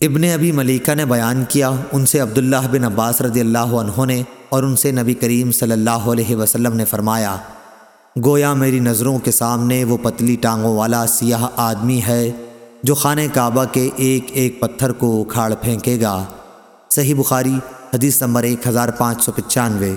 ابن ابی ملیکہ نے بیان کیا، ان سے عبداللہ بن عباس رضی اللہ عنہ نے اور ان سے نبی کریم صلی اللہ علیہ وسلم نے فرمایا، گویا میری نظروں کے سامنے وہ پتلی ٹانگوں والا سیاہ آدمی ہے جو خانہ کعبہ کے ایک ایک پتھر کو اکھاڑ پھینکے گا۔ صحیح بخاری، حدیث نمبر ایک ہزار پانچ سو پچانوے۔